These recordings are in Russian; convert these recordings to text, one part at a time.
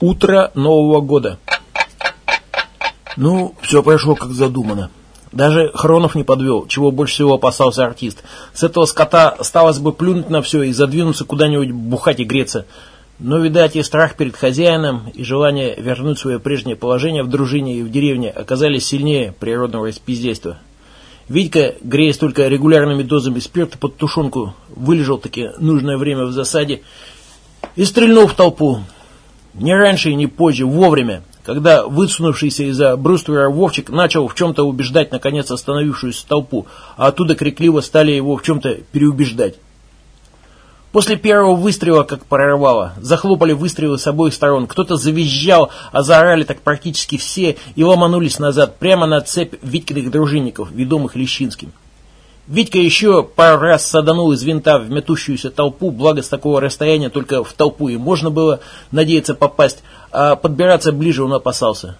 Утро Нового года. Ну, все прошло как задумано. Даже Хронов не подвел, чего больше всего опасался артист. С этого скота осталось бы плюнуть на все и задвинуться куда-нибудь бухать и греться. Но, видать, и страх перед хозяином, и желание вернуть свое прежнее положение в дружине и в деревне оказались сильнее природного распиздейства. Витька, греясь только регулярными дозами спирта под тушенку, вылежал таки нужное время в засаде и стрельнул в толпу. Не раньше и не позже, вовремя, когда высунувшийся из-за бруствера Вовчик начал в чем-то убеждать наконец остановившуюся толпу, а оттуда крикливо стали его в чем-то переубеждать. После первого выстрела, как прорвало, захлопали выстрелы с обоих сторон. Кто-то завизжал, а заорали так практически все и ломанулись назад, прямо на цепь Витькиных дружинников, ведомых Лещинским. Витька еще пару раз саданул из винта в метущуюся толпу, благо с такого расстояния только в толпу и можно было надеяться попасть, а подбираться ближе он опасался.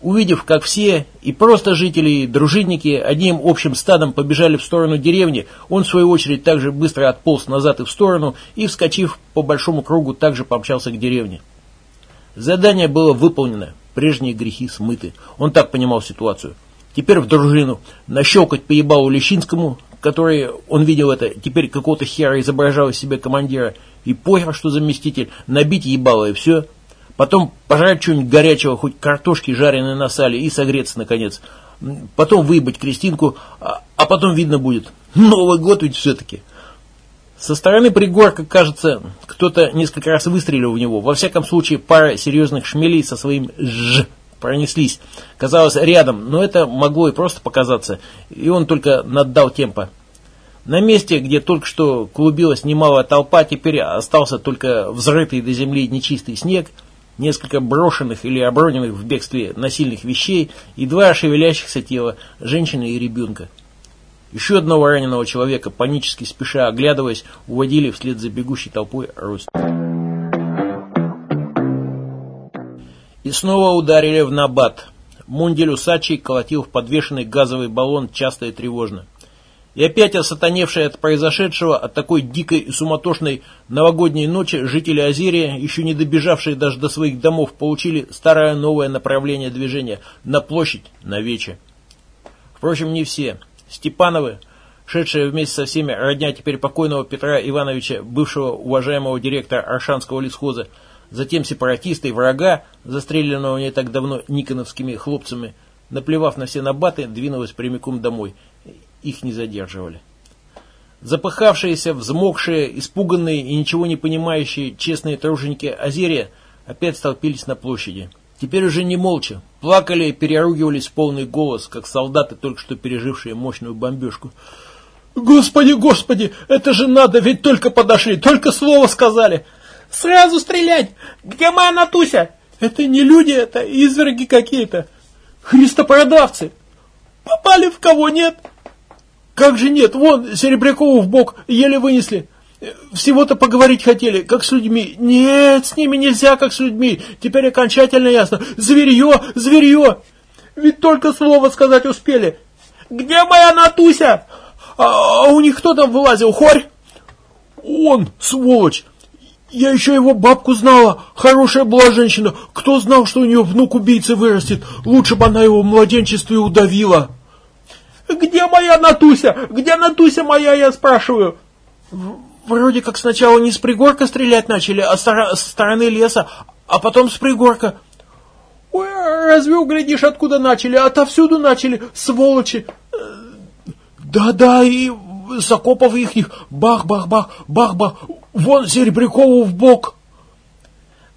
Увидев, как все, и просто жители, и дружинники, одним общим стадом побежали в сторону деревни, он в свою очередь также быстро отполз назад и в сторону, и, вскочив по большому кругу, также помчался к деревне. Задание было выполнено, прежние грехи смыты. Он так понимал ситуацию. Теперь в дружину. Нащелкать поебалу Лещинскому, который, он видел это, теперь какого-то хера изображал из себя командира, и похер, что заместитель, набить ебало и все. Потом пожрать что-нибудь горячего, хоть картошки жареной на сале, и согреться, наконец. Потом выебать Кристинку, а, а потом видно будет. Новый год ведь все-таки. Со стороны пригорка, кажется, кто-то несколько раз выстрелил в него. Во всяком случае, пара серьезных шмелей со своим «ж» пронеслись. Казалось, рядом, но это могло и просто показаться, и он только наддал темпа. На месте, где только что клубилась немалая толпа, теперь остался только взрытый до земли нечистый снег, несколько брошенных или оброненных в бегстве насильных вещей и два шевелящихся тела, женщины и ребенка. Еще одного раненого человека, панически спеша оглядываясь, уводили вслед за бегущей толпой Русь. И снова ударили в набат. Мундель усачий колотил в подвешенный газовый баллон часто и тревожно. И опять осатаневшие от произошедшего, от такой дикой и суматошной новогодней ночи, жители Азерия, еще не добежавшие даже до своих домов, получили старое новое направление движения на площадь, на вече. Впрочем, не все. Степановы, шедшие вместе со всеми родня теперь покойного Петра Ивановича, бывшего уважаемого директора Аршанского лесхоза, Затем сепаратисты и врага, застреленного не так давно никоновскими хлопцами, наплевав на все набаты, двинулась прямиком домой. Их не задерживали. Запыхавшиеся, взмокшие, испуганные и ничего не понимающие честные труженики Азерия опять столпились на площади. Теперь уже не молча. Плакали и переругивались в полный голос, как солдаты, только что пережившие мощную бомбежку. «Господи, господи, это же надо, ведь только подошли, только слово сказали!» Сразу стрелять! Где моя Натуся? Это не люди, это изверги какие-то. Христопродавцы. Попали в кого нет? Как же нет? Вон, Серебрякову в бок еле вынесли. Всего-то поговорить хотели, как с людьми. Нет, с ними нельзя, как с людьми. Теперь окончательно ясно. Зверье, зверье. Ведь только слово сказать успели. Где моя Натуся? А, а у них кто там вылазил? Хорь? Он, сволочь. Я еще его бабку знала. Хорошая была женщина. Кто знал, что у нее внук убийцы вырастет? Лучше бы она его в младенчестве удавила. Где моя Натуся? Где Натуся моя, я спрашиваю? Вроде как сначала не с пригорка стрелять начали, а со стороны леса, а потом с пригорка. Ой, разве углядишь, откуда начали? Отовсюду начали, сволочи. Да-да, и с окопов ихних бах-бах-бах, бах-бах. Вон Серебрякову в бок.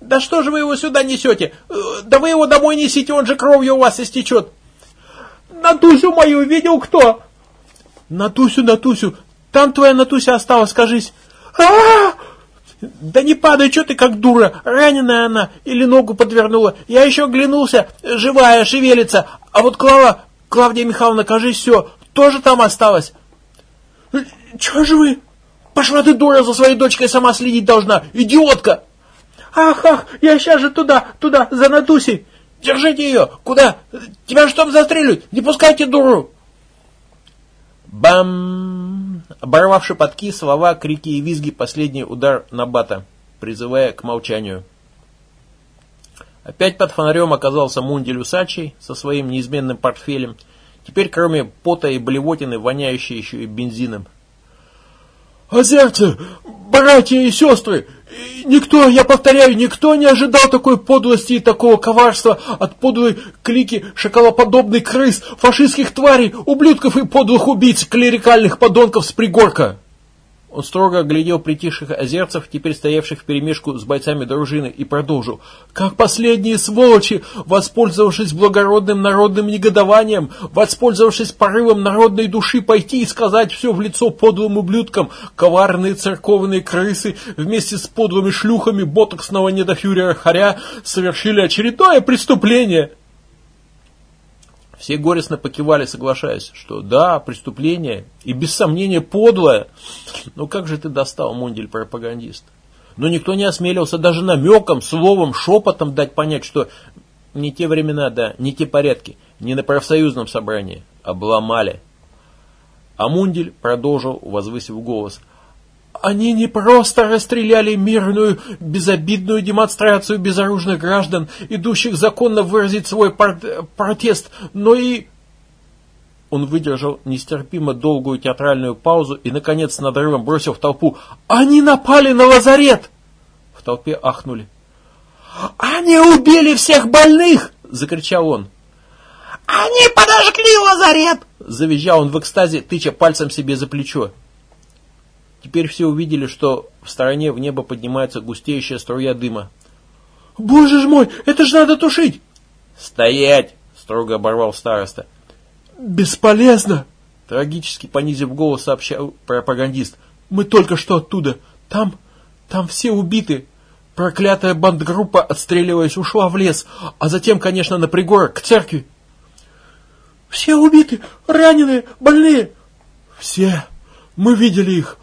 Да что же вы его сюда несете? Э, да вы его домой несите, он же кровью у вас истечет. Натусю мою видел кто? Натусю, Натусю, там твоя Натуся осталась, скажись. А, -а, а Да не падай, что ты как дура, раненая она или ногу подвернула. Я еще оглянулся, живая, шевелится. А вот Клава, Клавдия Михайловна, кажись, все, тоже там осталась. Чего же вы? Пошла ты, дура, за своей дочкой сама следить должна, идиотка! Ах, ах, я сейчас же туда, туда, за Натусей. Держите ее! Куда? Тебя что застрелят? Не пускайте дуру! Бам! Оборвав шепотки, слова, крики и визги, последний удар на бата, призывая к молчанию. Опять под фонарем оказался Мунди Люсачий со своим неизменным портфелем. Теперь, кроме пота и блевотины, воняющий еще и бензином. «Озерцы, братья и сестры, никто, я повторяю, никто не ожидал такой подлости и такого коварства от подлой клики шоколоподобных крыс, фашистских тварей, ублюдков и подлых убийц, клерикальных подонков с пригорка!» Он строго оглядел притихших озерцев, теперь стоявших в перемешку с бойцами дружины, и продолжил. «Как последние сволочи, воспользовавшись благородным народным негодованием, воспользовавшись порывом народной души пойти и сказать все в лицо подлым ублюдкам, коварные церковные крысы вместе с подлыми шлюхами ботоксного недофюрера Харя совершили очередное преступление!» Все горестно покивали, соглашаясь, что да, преступление и без сомнения подлое. Но как же ты достал, Мундель, пропагандист? Но никто не осмелился даже намеком, словом, шепотом дать понять, что не те времена, да, не те порядки, не на профсоюзном собрании. Обломали. А Мундель продолжил, возвысив голос. Они не просто расстреляли мирную, безобидную демонстрацию безоружных граждан, идущих законно выразить свой протест, но и... Он выдержал нестерпимо долгую театральную паузу и, наконец, с надрывом бросил в толпу «Они напали на лазарет!» В толпе ахнули. «Они убили всех больных!» — закричал он. «Они подожгли лазарет!» — завизжал он в экстазе, тыча пальцем себе за плечо. Теперь все увидели, что в стороне в небо поднимается густеющая струя дыма. «Боже ж мой, это же надо тушить!» «Стоять!» — строго оборвал староста. «Бесполезно!» — трагически понизив голос сообщал пропагандист. «Мы только что оттуда. Там, там все убиты. Проклятая бандгруппа, отстреливаясь, ушла в лес, а затем, конечно, на пригорок, к церкви». «Все убиты, раненые, больные!» «Все. Мы видели их.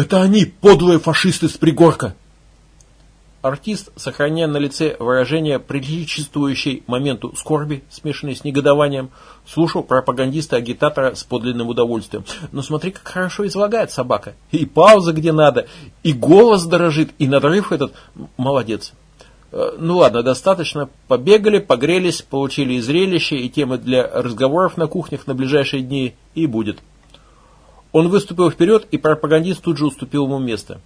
Это они, подлые фашисты с пригорка. Артист, сохраняя на лице выражение, приличествующей моменту скорби, смешанной с негодованием, слушал пропагандиста-агитатора с подлинным удовольствием. Но смотри, как хорошо излагает собака. И пауза где надо, и голос дорожит, и надрыв этот. Молодец. Э, ну ладно, достаточно. Побегали, погрелись, получили и зрелище, и темы для разговоров на кухнях на ближайшие дни, и будет. Он выступил вперед, и пропагандист тут же уступил ему место.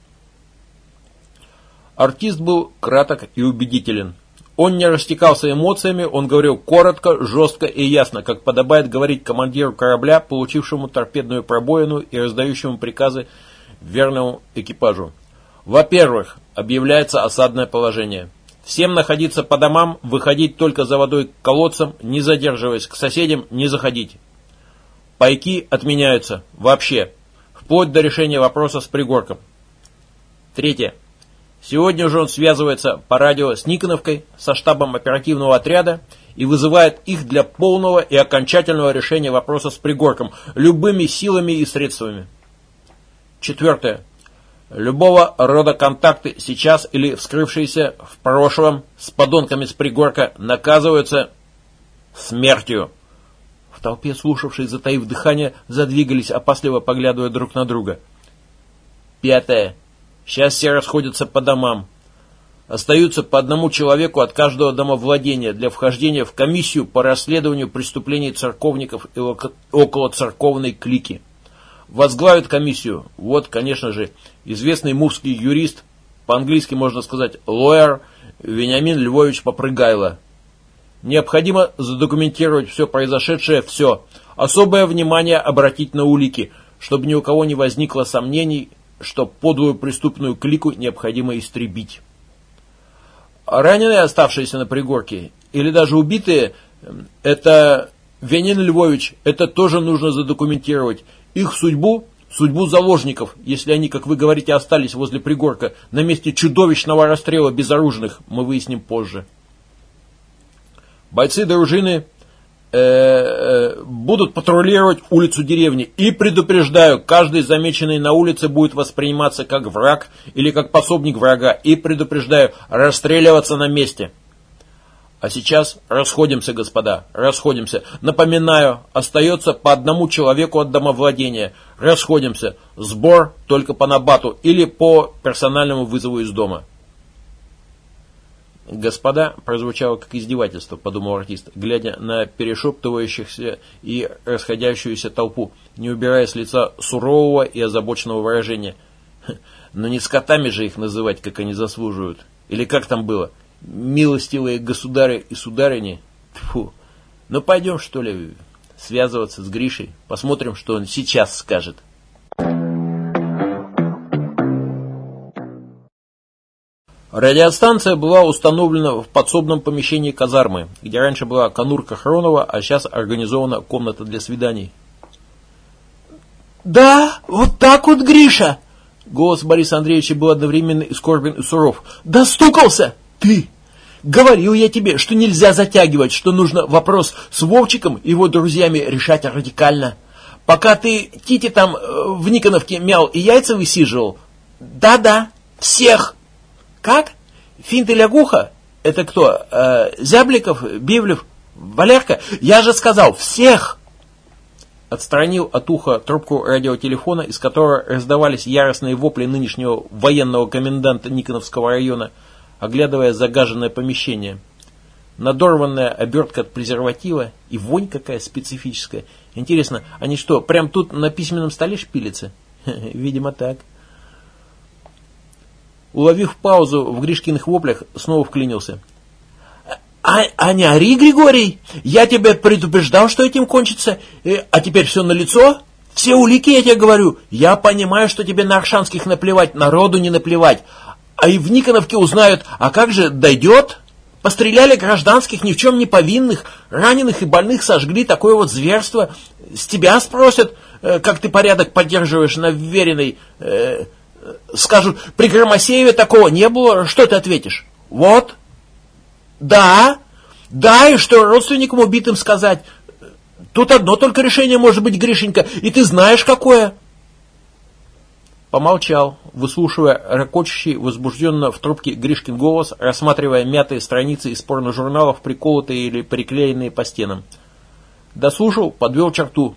Артист был краток и убедителен. Он не растекался эмоциями, он говорил коротко, жестко и ясно, как подобает говорить командиру корабля, получившему торпедную пробоину и раздающему приказы верному экипажу. Во-первых, объявляется осадное положение. Всем находиться по домам, выходить только за водой к колодцам, не задерживаясь, к соседям не заходить. Пайки отменяются. Вообще. Вплоть до решения вопроса с пригорком. Третье. Сегодня же он связывается по радио с Никоновкой, со штабом оперативного отряда и вызывает их для полного и окончательного решения вопроса с пригорком любыми силами и средствами. Четвертое. Любого рода контакты сейчас или вскрывшиеся в прошлом с подонками с пригорка наказываются смертью толпе, слушавшей, затаив дыхание, задвигались, опасливо поглядывая друг на друга. Пятое. Сейчас все расходятся по домам. Остаются по одному человеку от каждого домовладения для вхождения в комиссию по расследованию преступлений церковников и около церковной клики. Возглавит комиссию, вот, конечно же, известный мувский юрист, по-английски можно сказать лоер, Вениамин Львович Попрыгайло. Необходимо задокументировать все произошедшее, все. Особое внимание обратить на улики, чтобы ни у кого не возникло сомнений, что подлую преступную клику необходимо истребить. Раненые, оставшиеся на пригорке, или даже убитые, это Венин Львович, это тоже нужно задокументировать. Их судьбу, судьбу заложников, если они, как вы говорите, остались возле пригорка, на месте чудовищного расстрела безоружных, мы выясним позже. Бойцы дружины э, э, будут патрулировать улицу деревни. И предупреждаю, каждый замеченный на улице будет восприниматься как враг или как пособник врага. И предупреждаю, расстреливаться на месте. А сейчас расходимся, господа, расходимся. Напоминаю, остается по одному человеку от домовладения. Расходимся. Сбор только по набату или по персональному вызову из дома. «Господа» прозвучало как издевательство, подумал артист, глядя на перешептывающихся и расходящуюся толпу, не убирая с лица сурового и озабоченного выражения. Но не скотами же их называть, как они заслуживают. Или как там было? Милостивые государы и сударыни? Фу. Ну пойдем, что ли, связываться с Гришей. Посмотрим, что он сейчас скажет. Радиостанция была установлена в подсобном помещении казармы, где раньше была конурка Хронова, а сейчас организована комната для свиданий. «Да, вот так вот, Гриша!» Голос Бориса Андреевича был одновременно и скорбен, и суров. «Достукался! Ты! Говорил я тебе, что нельзя затягивать, что нужно вопрос с Вовчиком и его друзьями решать радикально. Пока ты Тити там э, в Никоновке мял и яйца высиживал. Да-да, всех!» Как? Финт и лягуха? Это кто? Э, Зябликов, Бивлев, Валерка? Я же сказал, всех! Отстранил от уха трубку радиотелефона, из которой раздавались яростные вопли нынешнего военного коменданта Никоновского района, оглядывая загаженное помещение. Надорванная обертка от презерватива и вонь какая специфическая. Интересно, они что, прям тут на письменном столе шпилятся? Видимо, так. Уловив паузу в Гришкиных воплях, снова вклинился. А, а не ори, Григорий, я тебя предупреждал, что этим кончится, э, а теперь все на лицо. Все улики, я тебе говорю. Я понимаю, что тебе на Аршанских наплевать, народу не наплевать. А и в Никоновке узнают, а как же дойдет? Постреляли гражданских, ни в чем не повинных, раненых и больных сожгли, такое вот зверство. С тебя спросят, э, как ты порядок поддерживаешь на вверенной... Э, скажут, при Громосееве такого не было, что ты ответишь? Вот. Да. Да, и что родственникам убитым сказать? Тут одно только решение может быть, Гришенька, и ты знаешь какое. Помолчал, выслушивая ракочущий, возбужденно в трубке Гришкин голос, рассматривая мятые страницы из порно-журналов, приколотые или приклеенные по стенам. Дослушал, подвел черту.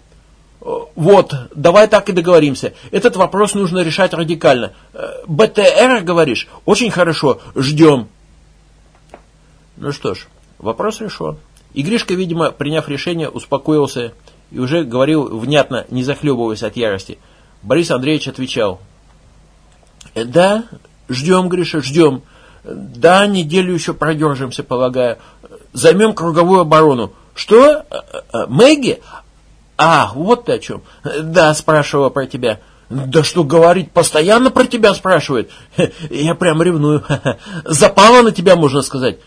Вот, давай так и договоримся. Этот вопрос нужно решать радикально. Э, БТР, говоришь? Очень хорошо, ждем. Ну что ж, вопрос решен. И Гришка, видимо, приняв решение, успокоился и уже говорил внятно, не захлебываясь от ярости. Борис Андреевич отвечал. «Э, да, ждем, Гриша, ждем. Да, неделю еще продержимся, полагаю. Займем круговую оборону. Что? Э, Мэгги? А, вот ты о чем. Да, спрашивала про тебя. Да что говорить, постоянно про тебя спрашивает. Я прям ревную. Запала на тебя, можно сказать.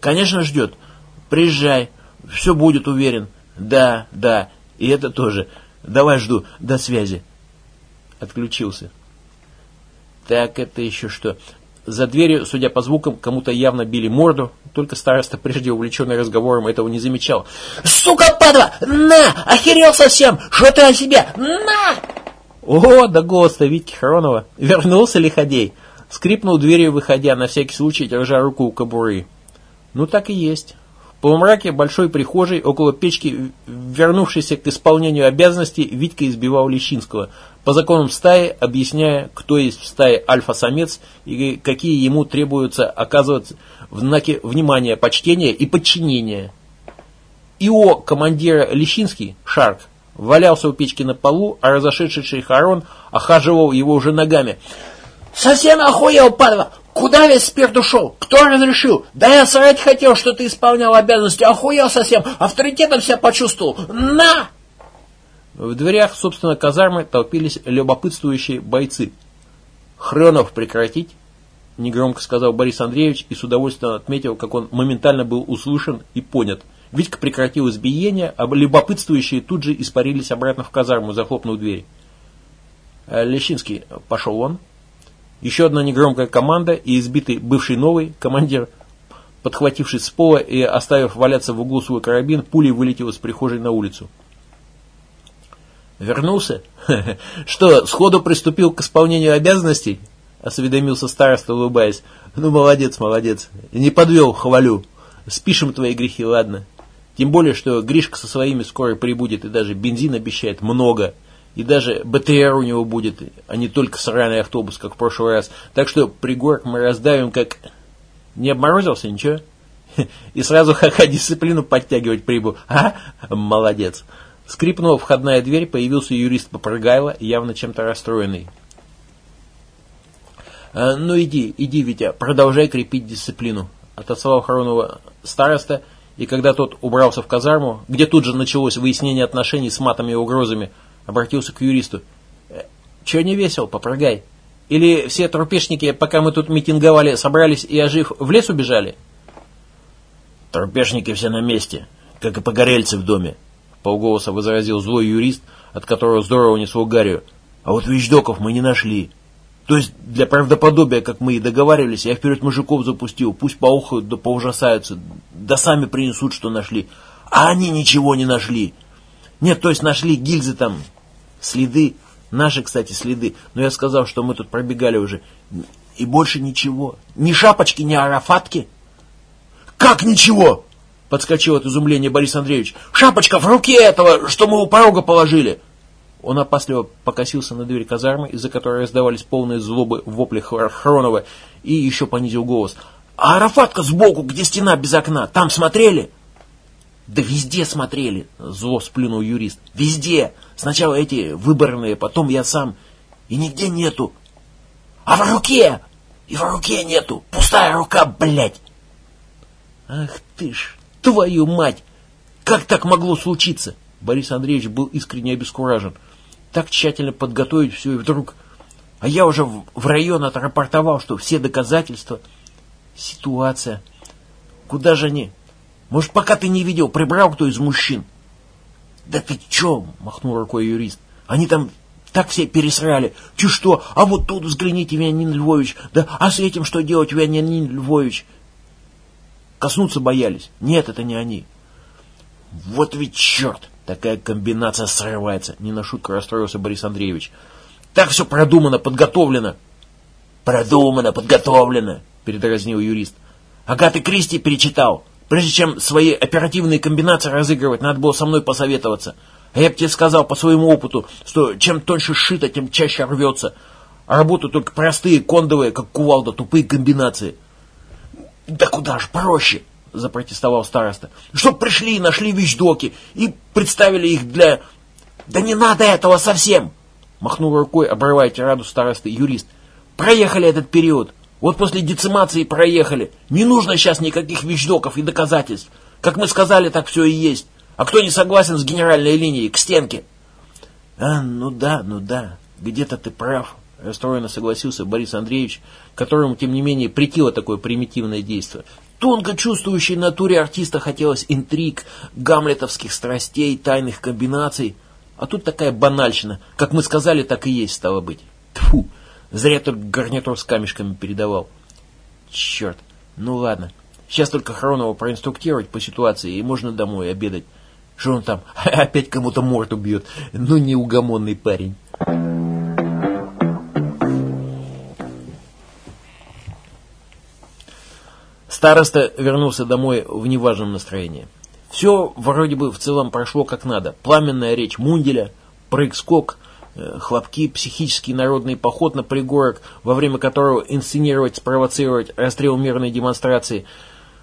Конечно, ждет. Приезжай. Все будет, уверен. Да, да. И это тоже. Давай жду. До связи. Отключился. Так, это еще что? За дверью, судя по звукам, кому-то явно били морду, только староста, прежде увлеченный разговором, этого не замечал. «Сука, падла! На! Охерел совсем! Что ты о себе? На!» О, да голос-то Витьки Хронова. Вернулся лиходей. Скрипнул дверью, выходя, на всякий случай, держа руку у кобуры. Ну, так и есть. В полумраке большой прихожей, около печки, вернувшийся к исполнению обязанностей, Витька избивал Лещинского – по законам стаи, объясняя, кто есть в стае альфа-самец и какие ему требуются оказывать в знаке внимания, почтения и подчинения. ИО командира Лещинский, Шарк, валялся у печки на полу, а разошедший шейхарон охаживал его уже ногами. «Совсем охуел, падла! Куда весь спирт ушел? Кто разрешил? Да я срать хотел, что ты исполнял обязанности. Охуел совсем, авторитетом себя почувствовал. На!» В дверях, собственно, казармы толпились любопытствующие бойцы. «Хренов прекратить!» – негромко сказал Борис Андреевич и с удовольствием отметил, как он моментально был услышан и понят. Витька прекратил избиение, а любопытствующие тут же испарились обратно в казарму, захлопнув дверь. «Э, Лещинский пошел он. Еще одна негромкая команда и избитый бывший новый командир, подхватившись с пола и оставив валяться в углу свой карабин, пулей вылетел из прихожей на улицу. Вернулся? Что, сходу приступил к исполнению обязанностей? Осведомился староста, улыбаясь. Ну, молодец, молодец. Не подвел, хвалю. Спишем твои грехи, ладно. Тем более, что Гришка со своими скоро прибудет и даже бензин обещает много. И даже БТР у него будет, а не только сраный автобус, как в прошлый раз. Так что пригорк мы раздавим, как... Не обморозился, ничего? И сразу ха-ха дисциплину подтягивать прибыл. А? Молодец. Скрипнула входная дверь, появился юрист Попрыгайло, явно чем-то расстроенный. «А, «Ну иди, иди, Витя, продолжай крепить дисциплину», — отослал Хронова староста, и когда тот убрался в казарму, где тут же началось выяснение отношений с матами и угрозами, обратился к юристу. «Э, «Чего не весел, попрыгай? Или все трупешники, пока мы тут митинговали, собрались и, ожив, в лес убежали?» «Трупешники все на месте, как и погорельцы в доме», — полголоса возразил злой юрист, от которого здорово несло гарью. «А вот вещдоков мы не нашли». То есть для правдоподобия, как мы и договаривались, я вперед мужиков запустил, пусть поухают да поужасаются, да сами принесут, что нашли. А они ничего не нашли. Нет, то есть нашли гильзы там, следы, наши, кстати, следы, но я сказал, что мы тут пробегали уже, и больше ничего. Ни шапочки, ни арафатки. Как ничего? Подскочил от изумления Борис Андреевич. Шапочка в руке этого, что мы у порога положили. Он опасливо покосился на дверь казармы, из-за которой раздавались полные злобы вопли Хронова, и еще понизил голос. «А Арафатка сбоку, где стена без окна, там смотрели?» «Да везде смотрели», — зло сплюнул юрист. «Везде. Сначала эти выборные, потом я сам. И нигде нету. А в руке! И в руке нету. Пустая рука, блядь!» «Ах ты ж, твою мать! Как так могло случиться?» Борис Андреевич был искренне обескуражен так тщательно подготовить все, и вдруг... А я уже в, район отрапортовал, что все доказательства... Ситуация... Куда же они? Может, пока ты не видел, прибрал кто из мужчин? Да ты че? Махнул рукой юрист. Они там так все пересрали. Че что? А вот тут взгляните, Вениамин Львович. Да, а с этим что делать, Вениамин Львович? Коснуться боялись. Нет, это не они. Вот ведь черт! Такая комбинация срывается. Не на шутку расстроился Борис Андреевич. Так все продумано, подготовлено. Продумано, подготовлено, передразнил юрист. Агаты Кристи перечитал. Прежде чем свои оперативные комбинации разыгрывать, надо было со мной посоветоваться. А я бы тебе сказал по своему опыту, что чем тоньше сшито, тем чаще рвется. А работают только простые, кондовые, как кувалда, тупые комбинации. Да куда ж проще запротестовал староста. Чтоб пришли и нашли вещдоки и представили их для... Да не надо этого совсем! Махнул рукой, обрывая тираду старосты юрист. Проехали этот период. Вот после децимации проехали. Не нужно сейчас никаких вещдоков и доказательств. Как мы сказали, так все и есть. А кто не согласен с генеральной линией, к стенке. А, ну да, ну да, где-то ты прав, расстроенно согласился Борис Андреевич, которому, тем не менее, притило такое примитивное действие. Тонко чувствующей натуре артиста хотелось интриг, гамлетовских страстей, тайных комбинаций. А тут такая банальщина. Как мы сказали, так и есть, стало быть. Тфу, зря только гарнитур с камешками передавал. Черт, ну ладно. Сейчас только Хронова проинструктировать по ситуации, и можно домой обедать. Что он там, опять кому-то морду бьет. Ну, неугомонный парень. Староста вернулся домой в неважном настроении. Все вроде бы в целом прошло как надо. Пламенная речь Мунделя, прыг-скок, э, хлопки, психический народный поход на пригорок, во время которого инсценировать, спровоцировать расстрел мирной демонстрации.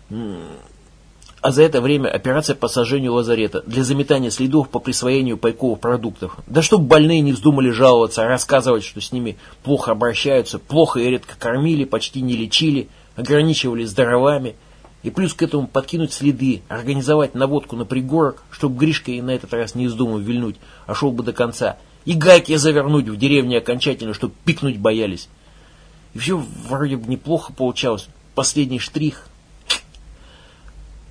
А за это время операция по сожжению лазарета для заметания следов по присвоению пайковых продуктов. Да чтоб больные не вздумали жаловаться, рассказывать, что с ними плохо обращаются, плохо и редко кормили, почти не лечили – ограничивались дровами, и плюс к этому подкинуть следы, организовать наводку на пригорок, чтобы Гришка и на этот раз не вздумал вильнуть, а шел бы до конца, и гайки завернуть в деревне окончательно, чтобы пикнуть боялись. И все вроде бы неплохо получалось. Последний штрих.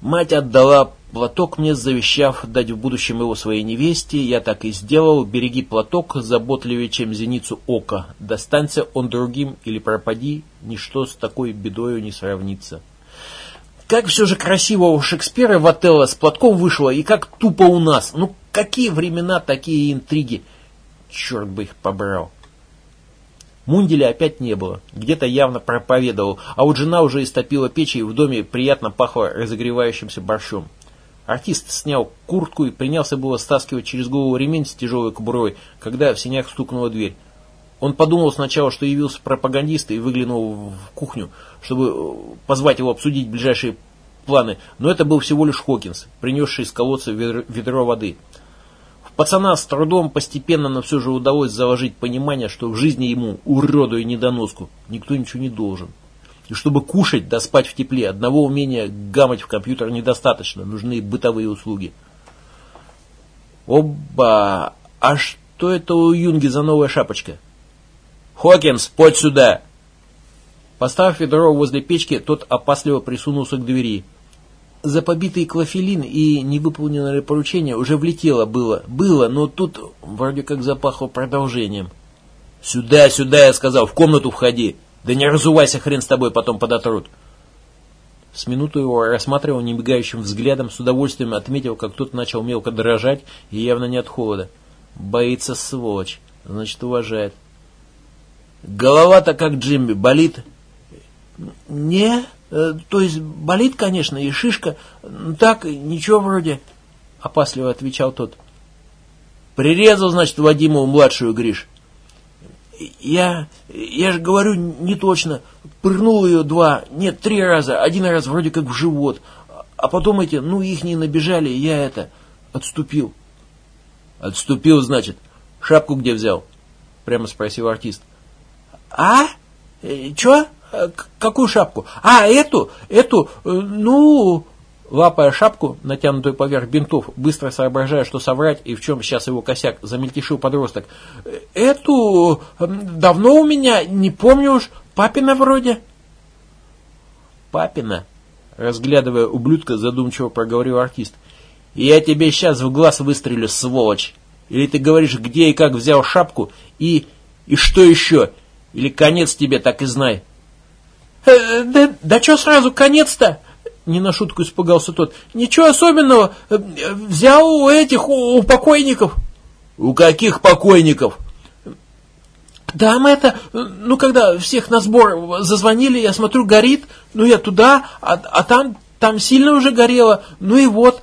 Мать отдала платок мне, завещав дать в будущем его своей невесте. Я так и сделал. Береги платок заботливее, чем зеницу ока. Достанься он другим или пропади, ничто с такой бедою не сравнится. Как все же красиво у Шекспира в Отелло с платком вышло, и как тупо у нас. Ну, какие времена, такие интриги. Черт бы их побрал. Мунделя опять не было. Где-то явно проповедовал, а вот жена уже истопила печь, и в доме приятно пахло разогревающимся борщом. Артист снял куртку и принялся было стаскивать через голову ремень с тяжелой кобурой, когда в синях стукнула дверь. Он подумал сначала, что явился пропагандист и выглянул в кухню, чтобы э, позвать его обсудить ближайшие планы, но это был всего лишь Хокинс, принесший из колодца ведро, воды. В пацана с трудом постепенно, но все же удалось заложить понимание, что в жизни ему, уроду и недоноску, никто ничего не должен. И чтобы кушать да спать в тепле, одного умения гамать в компьютер недостаточно, нужны бытовые услуги. Оба! А что это у Юнги за новая шапочка? «Хокинс, подь сюда!» Поставив ведро возле печки, тот опасливо присунулся к двери. За побитый клофелин и невыполненное поручение уже влетело было. Было, но тут вроде как запахло продолжением. «Сюда, сюда!» я сказал, «в комнату входи!» «Да не разувайся, хрен с тобой, потом подотрут!» С минуту его рассматривал немигающим взглядом, с удовольствием отметил, как тот начал мелко дрожать и явно не от холода. Боится сволочь, значит уважает. Голова-то как Джимми, болит? Не, э, то есть болит, конечно, и шишка. Так, ничего вроде, опасливо отвечал тот. Прирезал, значит, Вадимову младшую, Гриш. Я, я же говорю не точно. Пырнул ее два, нет, три раза. Один раз вроде как в живот. А потом эти, ну, их не набежали, я это, отступил. Отступил, значит. Шапку где взял? Прямо спросил артист. А? Э, Че? Э, какую шапку? А, эту? Эту? Э, ну... Лапая шапку, натянутую поверх бинтов, быстро соображая, что соврать и в чем сейчас его косяк, замельтешил подросток. Эту давно у меня, не помню уж, папина вроде. Папина? Разглядывая ублюдка, задумчиво проговорил артист. Я тебе сейчас в глаз выстрелю, сволочь. Или ты говоришь, где и как взял шапку, и... и что еще? Или конец тебе, так и знай. Э, да, да что сразу конец-то? Не на шутку испугался тот. Ничего особенного. Э, взял у этих, у, у покойников. У каких покойников? Там это, ну когда всех на сбор зазвонили, я смотрю, горит, ну я туда, а, а там, там сильно уже горело, ну и вот,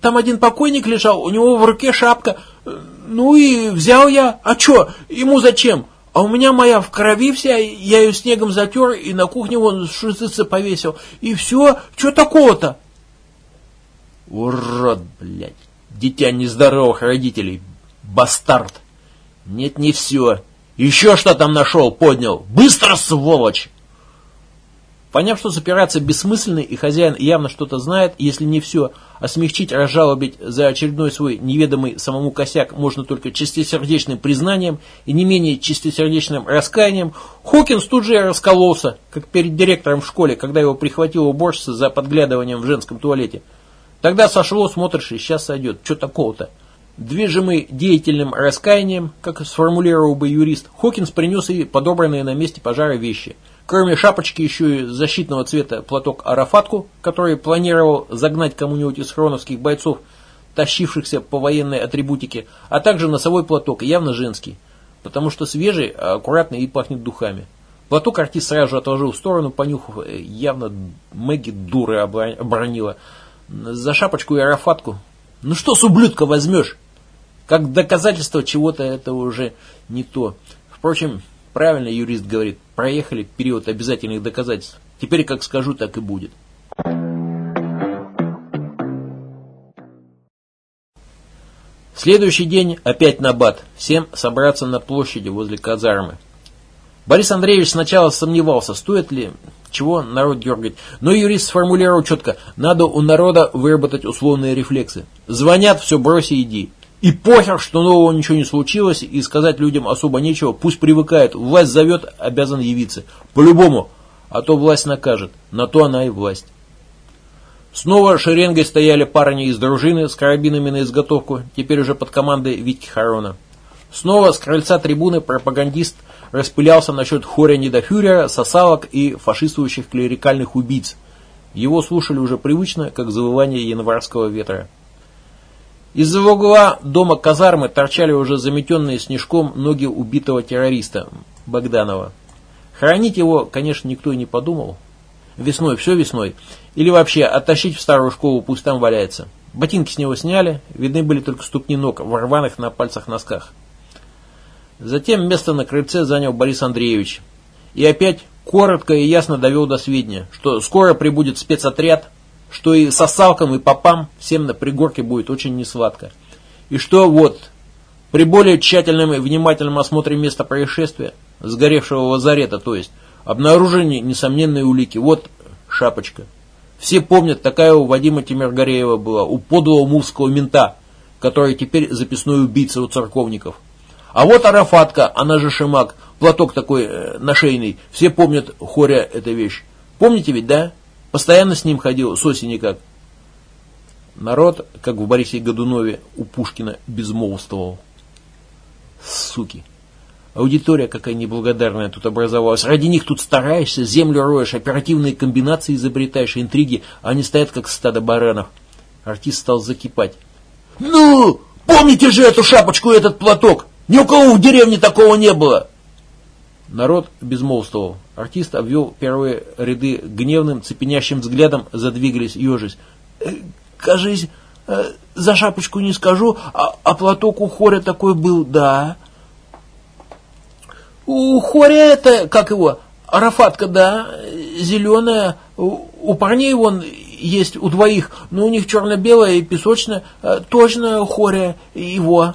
там один покойник лежал, у него в руке шапка, ну и взял я, а что, ему зачем? А у меня моя в крови вся, я ее снегом затер и на кухне вон шуцицы повесил. И все, что такого-то? Урод, блядь. Дитя нездоровых родителей. Бастард. Нет, не все. Еще что там нашел, поднял. Быстро, сволочь! Поняв, что запираться бессмысленно и хозяин явно что-то знает, если не все, а смягчить, разжалобить за очередной свой неведомый самому косяк можно только чистосердечным признанием и не менее чистосердечным раскаянием, Хокинс тут же раскололся, как перед директором в школе, когда его прихватила уборщица за подглядыванием в женском туалете. Тогда сошло, смотришь, и сейчас сойдет. Что такого-то? Движимый деятельным раскаянием, как сформулировал бы юрист, Хокинс принес и подобранные на месте пожара вещи – Кроме шапочки еще и защитного цвета платок Арафатку, который планировал загнать кому-нибудь из хроновских бойцов, тащившихся по военной атрибутике, а также носовой платок, явно женский, потому что свежий, а аккуратный и пахнет духами. Платок артист сразу же отложил в сторону, понюхав, э, явно Мэгги дуры обронила. За шапочку и арафатку. Ну что с ублюдка возьмешь? Как доказательство чего-то это уже не то. Впрочем, Правильно юрист говорит, проехали период обязательных доказательств. Теперь как скажу, так и будет. Следующий день опять на бат. Всем собраться на площади возле казармы. Борис Андреевич сначала сомневался, стоит ли чего народ дергать. Но юрист сформулировал четко, надо у народа выработать условные рефлексы. Звонят, все брось и иди. И похер, что нового ничего не случилось, и сказать людям особо нечего, пусть привыкает, власть зовет, обязан явиться. По-любому, а то власть накажет, на то она и власть. Снова шеренгой стояли парни из дружины с карабинами на изготовку, теперь уже под командой Витьки Харона. Снова с крыльца трибуны пропагандист распылялся насчет хоря недофюрера, сосалок и фашистующих клерикальных убийц. Его слушали уже привычно, как завывание январского ветра. Из-за угла дома казармы торчали уже заметенные снежком ноги убитого террориста Богданова. Хранить его, конечно, никто и не подумал. Весной, все весной. Или вообще оттащить в старую школу, пусть там валяется. Ботинки с него сняли, видны были только ступни ног в рваных на пальцах носках. Затем место на крыльце занял Борис Андреевич. И опять коротко и ясно довел до сведения, что скоро прибудет спецотряд, что и сосалкам, и попам всем на пригорке будет очень несладко. И что вот, при более тщательном и внимательном осмотре места происшествия, сгоревшего лазарета, то есть, обнаружение несомненной улики. Вот шапочка. Все помнят, такая у Вадима Тимиргареева была, у подлого мувского мента, который теперь записной убийца у церковников. А вот Арафатка, она же Шимак, платок такой э, нашейный. Все помнят хоря эта вещь. Помните ведь, да? Постоянно с ним ходил, с осени как. Народ, как в Борисе Годунове у Пушкина, безмолвствовал. Суки. Аудитория какая неблагодарная тут образовалась. Ради них тут стараешься, землю роешь, оперативные комбинации изобретаешь, интриги, а они стоят как стадо баранов. Артист стал закипать. «Ну, помните же эту шапочку и этот платок! Ни у кого в деревне такого не было!» Народ безмолвствовал. Артист обвел первые ряды гневным, цепенящим взглядом, задвигались, ежись. «Э, «Кажись, э, за шапочку не скажу, а, а платок у хоря такой был, да?» У хоря это, как его, арафатка, да, зеленая. У, у парней вон есть у двоих, но у них черно-белая и песочная. Э, точно хоря его.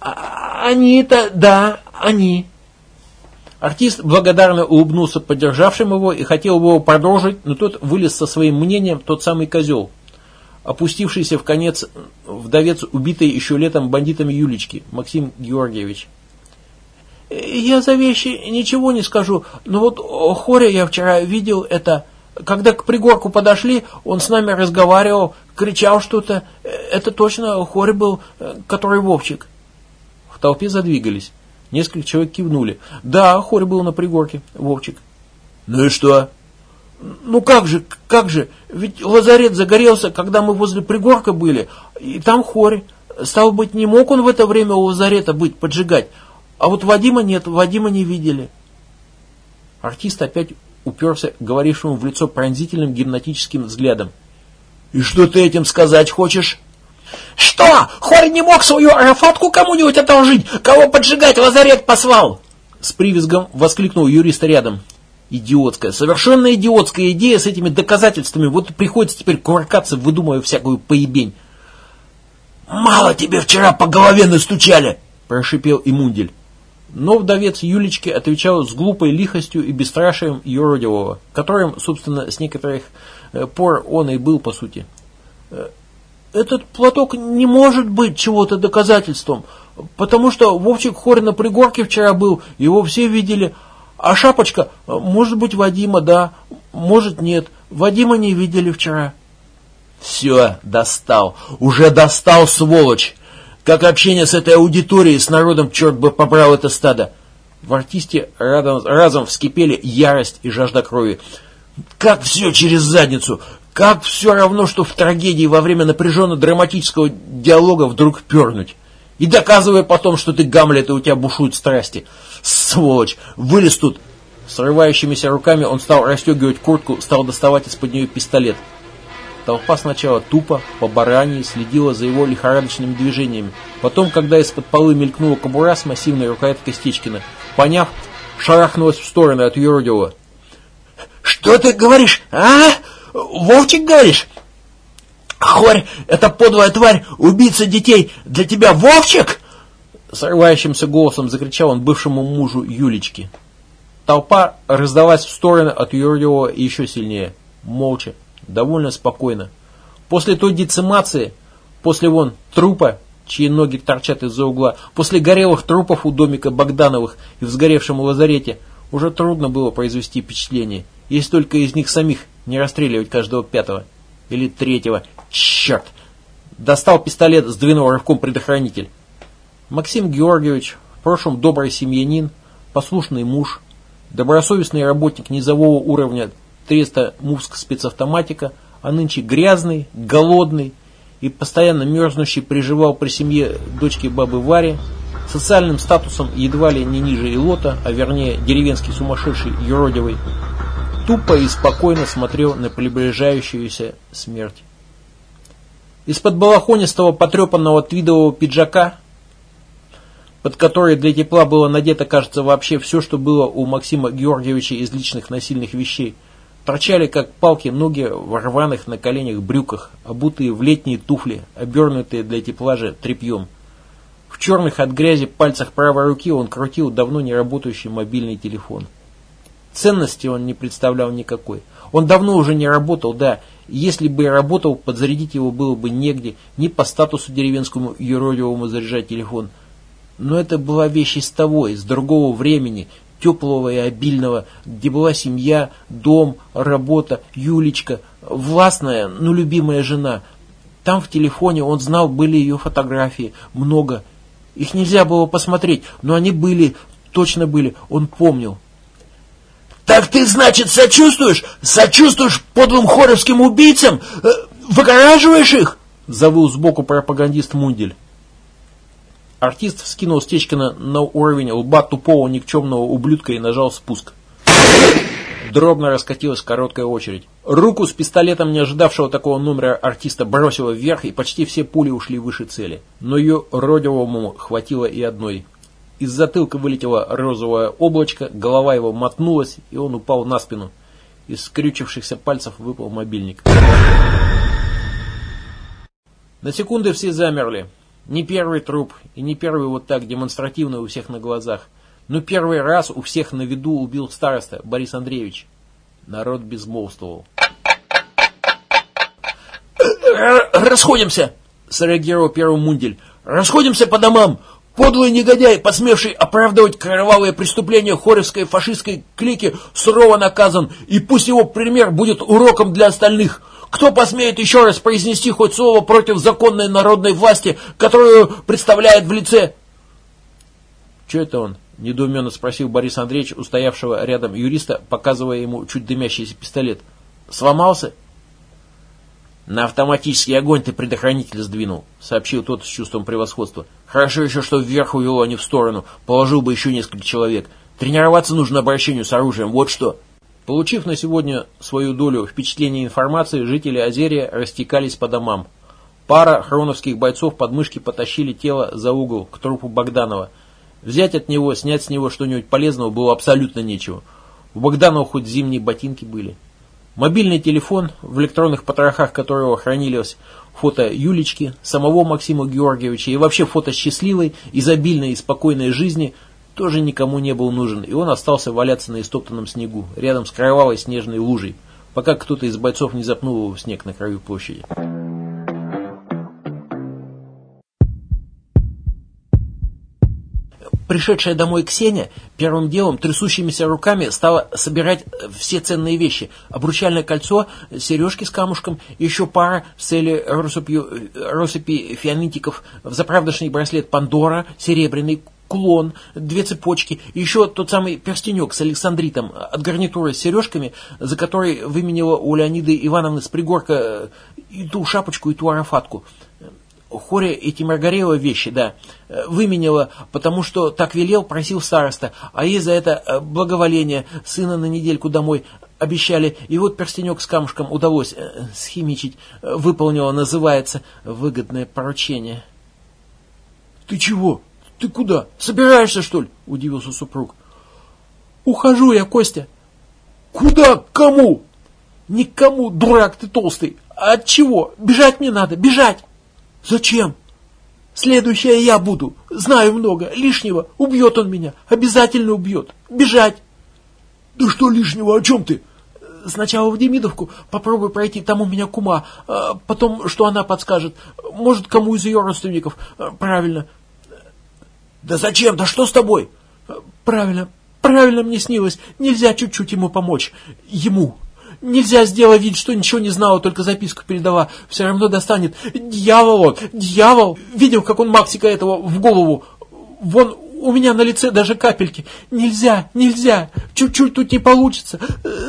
А, они-то, да, они. Артист благодарно улыбнулся поддержавшим его и хотел его продолжить, но тот вылез со своим мнением, тот самый козел, опустившийся в конец вдовец убитой еще летом бандитами Юлечки, Максим Георгиевич. Я за вещи ничего не скажу, но вот Хоря я вчера видел это. Когда к пригорку подошли, он с нами разговаривал, кричал что-то. Это точно Хоря был, который Вовчик. В толпе задвигались. Несколько человек кивнули. Да, Хоря был на пригорке, Вовчик. Ну и что? Ну как же, как же, ведь лазарет загорелся, когда мы возле пригорка были, и там Хорь. Стало быть, не мог он в это время у лазарета быть, поджигать. А вот Вадима нет, Вадима не видели. Артист опять уперся говорившему в лицо пронзительным гипнотическим взглядом. «И что ты этим сказать хочешь?» «Что? Хорь не мог свою арафатку кому-нибудь одолжить? Кого поджигать лазарет послал?» С привизгом воскликнул юрист рядом. Идиотская, совершенно идиотская идея с этими доказательствами. Вот приходится теперь кувыркаться, выдумывая всякую поебень. «Мало тебе вчера по голове настучали!» – прошипел Имундель. Но вдовец Юлечки отвечал с глупой лихостью и бесстрашием юродивого, которым, собственно, с некоторых э, пор он и был по сути. «Э, этот платок не может быть чего-то доказательством, потому что Вовчик Хорь на пригорке вчера был, его все видели, а шапочка, может быть, Вадима, да, может, нет, Вадима не видели вчера. Все, достал, уже достал, сволочь! Как общение с этой аудиторией, с народом, черт бы побрал это стадо. В артисте разом, разом вскипели ярость и жажда крови. Как все через задницу! Как все равно, что в трагедии во время напряженно-драматического диалога вдруг пернуть. И доказывая потом, что ты Гамлет и у тебя бушуют страсти. Сволочь! Вылез тут! Срывающимися руками он стал расстегивать куртку, стал доставать из-под нее пистолет. Толпа сначала тупо, по бараньи, следила за его лихорадочными движениями. Потом, когда из-под полы мелькнула кобура с массивной рукояткой Стечкина, поняв, шарахнулась в сторону от юродивого. «Что ты говоришь, а? Вовчик говоришь?» «Хорь, это подлая тварь, убийца детей, для тебя Вовчик?» Срывающимся голосом закричал он бывшему мужу Юлечки. Толпа раздалась в стороны от юродивого еще сильнее, молча, довольно спокойно. После той децимации, после вон трупа, чьи ноги торчат из-за угла, после горелых трупов у домика Богдановых и в сгоревшем лазарете, уже трудно было произвести впечатление, если только из них самих не расстреливать каждого пятого или третьего. Черт! Достал пистолет, сдвинул рывком предохранитель. Максим Георгиевич, в прошлом добрый семьянин, послушный муж, добросовестный работник низового уровня Треста Мувск спецавтоматика, а нынче грязный, голодный и постоянно мерзнущий приживал при семье дочки бабы Вари, социальным статусом едва ли не ниже Илота, а вернее деревенский сумасшедший юродивый, тупо и спокойно смотрел на приближающуюся смерть. Из-под балахонистого потрепанного твидового пиджака под которой для тепла было надето, кажется, вообще все, что было у Максима Георгиевича из личных насильных вещей. Торчали, как палки, ноги в рваных на коленях брюках, обутые в летние туфли, обернутые для тепла же тряпьем. В черных от грязи пальцах правой руки он крутил давно не работающий мобильный телефон. Ценности он не представлял никакой. Он давно уже не работал, да, если бы и работал, подзарядить его было бы негде, ни по статусу деревенскому юродивому заряжать телефон – но это была вещь из того, из другого времени, теплого и обильного, где была семья, дом, работа, Юлечка, властная, но любимая жена. Там в телефоне он знал, были ее фотографии, много. Их нельзя было посмотреть, но они были, точно были, он помнил. «Так ты, значит, сочувствуешь? Сочувствуешь подлым хоровским убийцам? Э, выгораживаешь их?» Завыл сбоку пропагандист Мундель. Артист вскинул Стечкина на уровень лба тупого никчемного ублюдка и нажал спуск. Дробно раскатилась короткая очередь. Руку с пистолетом, не ожидавшего такого номера артиста, бросила вверх, и почти все пули ушли выше цели. Но ее родилому хватило и одной. Из затылка вылетело розовое облачко, голова его мотнулась, и он упал на спину. Из скрючившихся пальцев выпал мобильник. На секунды все замерли. Не первый труп и не первый вот так демонстративно у всех на глазах. Но первый раз у всех на виду убил староста Борис Андреевич. Народ безмолвствовал. «Расходимся!» – среагировал первый Мундель. «Расходимся по домам! Подлый негодяй, посмевший оправдывать кровавые преступления хоревской фашистской клики, сурово наказан, и пусть его пример будет уроком для остальных!» Кто посмеет еще раз произнести хоть слово против законной народной власти, которую представляет в лице... Че это он? Недоуменно спросил Борис Андреевич, устоявшего рядом юриста, показывая ему чуть дымящийся пистолет. Сломался? На автоматический огонь ты предохранитель сдвинул, сообщил тот с чувством превосходства. Хорошо еще, что вверх увело, а не в сторону. Положил бы еще несколько человек. Тренироваться нужно обращению с оружием, вот что. Получив на сегодня свою долю впечатлений и информации, жители Озерия растекались по домам. Пара хроновских бойцов под мышки потащили тело за угол к трупу Богданова. Взять от него, снять с него что-нибудь полезного было абсолютно нечего. У Богданова хоть зимние ботинки были. Мобильный телефон, в электронных потрохах которого хранились фото Юлечки, самого Максима Георгиевича и вообще фото счастливой, изобильной и спокойной жизни – тоже никому не был нужен, и он остался валяться на истоптанном снегу, рядом с кровавой снежной лужей, пока кто-то из бойцов не запнул его в снег на краю площади. Пришедшая домой Ксения первым делом трясущимися руками стала собирать все ценные вещи. Обручальное кольцо, сережки с камушком, еще пара с целью россыпи, россыпи фианитиков, заправдошный браслет Пандора, серебряный, кулон, две цепочки, еще тот самый перстенек с Александритом от гарнитуры с сережками, за который выменила у Леониды Ивановны с пригорка э, и ту шапочку, и ту арафатку. Хоре эти Маргарева вещи, да, э, выменила, потому что так велел, просил староста, а ей за это э, благоволение сына на недельку домой обещали, и вот перстенек с камушком удалось схимичить, выполнила, называется, выгодное поручение. «Ты чего?» «Ты куда? Собираешься, что ли?» – удивился супруг. «Ухожу я, Костя». «Куда? Кому?» «Никому, дурак ты толстый. А от чего? Бежать мне надо, бежать!» «Зачем?» «Следующая я буду. Знаю много. Лишнего. Убьет он меня. Обязательно убьет. Бежать!» «Да что лишнего? О чем ты?» Сначала в Демидовку, попробуй пройти, там у меня кума, а потом, что она подскажет, может, кому из ее родственников, правильно, «Да зачем? Да что с тобой?» «Правильно, правильно мне снилось. Нельзя чуть-чуть ему помочь. Ему. Нельзя сделать вид, что ничего не знала, только записку передала. Все равно достанет. Дьявол он, дьявол. Видел, как он Максика этого в голову. Вон у меня на лице даже капельки. Нельзя, нельзя. Чуть-чуть тут не получится.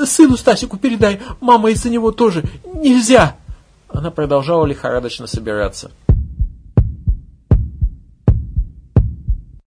Сыну Стасику передай. Мама из-за него тоже. Нельзя. Она продолжала лихорадочно собираться.